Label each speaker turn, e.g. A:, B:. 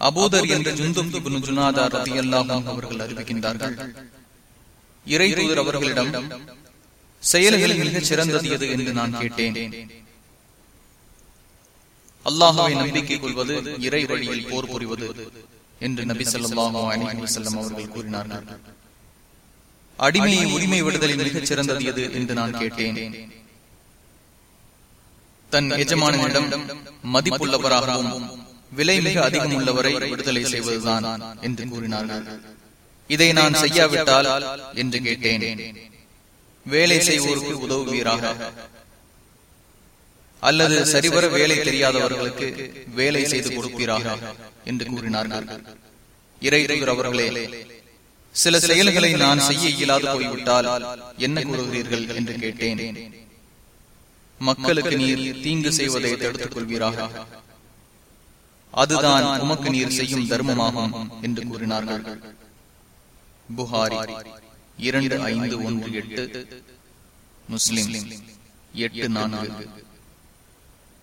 A: அபூதர் என்ற ஜுந்தும் இப்னு ஜுனாதா ரலியல்லாஹு அவர்கள் அறிவிக்கின்றார்கள். இறை தூதர் அவர்களிடம் செயல்களில் மிகச் சிறந்தது எது என்று நான் கேட்டேன். அல்லாஹாவை நம்பிக்கை கொள்வது இறை வழியில் போர் புரிவது என்று நபி சொல்லாஹோ அலைஹி செல்லம் அவர்கள் கூறினார்கள். அடிமையை உரிமை விடுதலில் மிகச் சிறந்தது எது என்று நான் கேட்டேன். தன் எஜமானிடம் மதிப்புள்ளவராகவும் விலை மிக அதிகம் உள்ளவரை விடுதலை செய்வதுதான் என்று கூறினார்கள். இதை நான் செய்யாவிட்டால் என்று கேட்டேன். வேலை செய்வோருக்கு உதவுவீராக. அல்லது சரிவர வேலை தெரியாதவர்களுக்கு வேலை செய்து கொடுப்பீராக என்று கூறினார்கள். இறை அவர்களே சில செயல்களை நான் செய்ய இயலாது போய்விட்டால் என்ன கூறுகிறீர்கள் என்று கேட்டேன். மக்களுக்கு நீர் தீங்கு செய்வதை தடுத்துக் கொள்வீராக அதுதான் உமக்கு நீர் செய்யும் தர்மமாகும் என்று கூறினார்கள். புகாரி இரண்டு ஐந்து ஒன்று எட்டு. முஸ்லிம் எட்டு நான்கு.